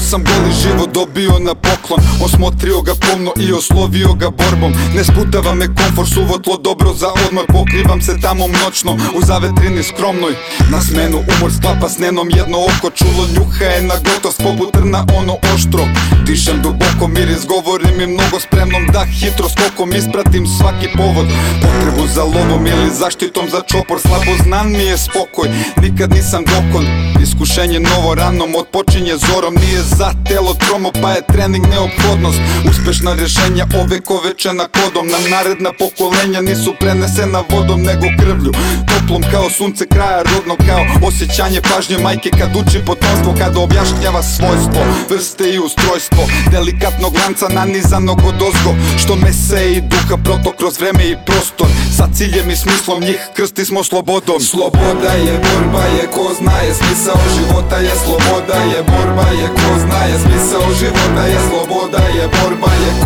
sam goli život dobio na poklon. Osmotrio ga pomno i oslovio ga borbom. Ne sputava me komfort, suvo tlo dobro za odmor. Pokrivam se tamo noćno, u zavetrini skromnoj. Na smenu umor sklapa s nenom jedno oko. Čulo njuha je na gotost poput trna ono oštro. Dišem duboko miris, govorim i mnogo. Spremnom Da hitro skokom ispratim svaki povod. Potrebu za lovom ili zaštitom za čopor. Slabo znan mi je spokoj, nikad nisam dokon. Iskušenje novo ranom odpočinje zorom. Nije za telo tromo pa je trening neophodnost. Uspešna rješenja ovekovečena kodom. Nam naredna pokolenja nisu prenesena vodom nego krvlju. Toplom kao sunce kraja rodno kao osjećanje pažnje majke. Kad uči potomstvo kad objašnjava svojstvo Vrste i ustrojstvo. Delikatnog lanca nanizanog od ozgo. Što mese i duha protok kroz vreme i prostor. Sa ciljem i smislom njih krsti smo slobodom. Sloboda je borba je ko znaje Smisao života je sloboda je borba je ko znaje Smisao života je sloboda je borba je ko znaje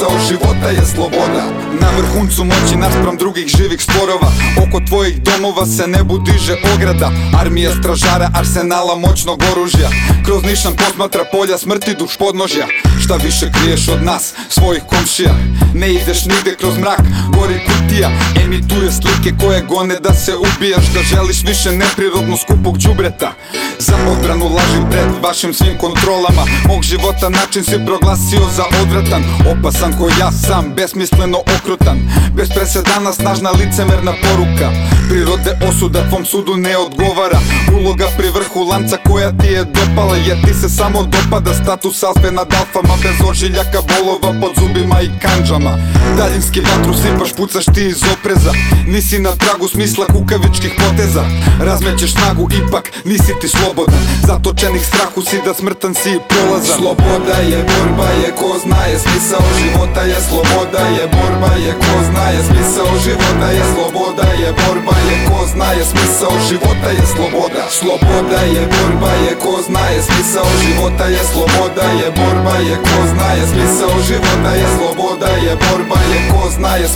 Smisao života je sloboda. Na vrhuncu moći naspram drugih živih stvorova Oko tvojih domova se ne budiže ograda. Armija stražara arsenala moćnog oružja. Kroz nišan posmatra polja smrti duš podnožja. Šta više kriješ od nas, svojih komšija? Ne ideš nigde kroz mrak, gori kutija. Emituje slike koje gone da se ubijaš. Da želiš više neprirodno skupog đubreta. Za odbranu laži pred vašim svim kontrolama. Mog života način si proglasio za odvratan. Opasan ko ja sam, besmisleno okrutan Bez presedana snažna licemerna poruka. Prirode osuda tvom sudu ne odgovara. Uloga pri vrhu lanca koja ti je dopala Jer ti se samo dopada status alfe nad alfama. Bez ožiljaka bolova pod zubima i kanđama Daljinski vatru sipaš, pucaš ti iz opreza. Nisi na tragu smisla kukavičkih poteza. Razmećeš snagu, ipak nisi ti slobodan. Zatočenih strahu si da smrtan si i prolazan. Sloboda je borba je ko znaje Smisao života je sloboda je borba je ko znaje Smisao života je sloboda je borba je ko znaje Smisao života je sloboda Sloboda je borba je ko znaje Smisao života je sloboda je borba je ko znaje Smisao života je sloboda je borba je ko znaje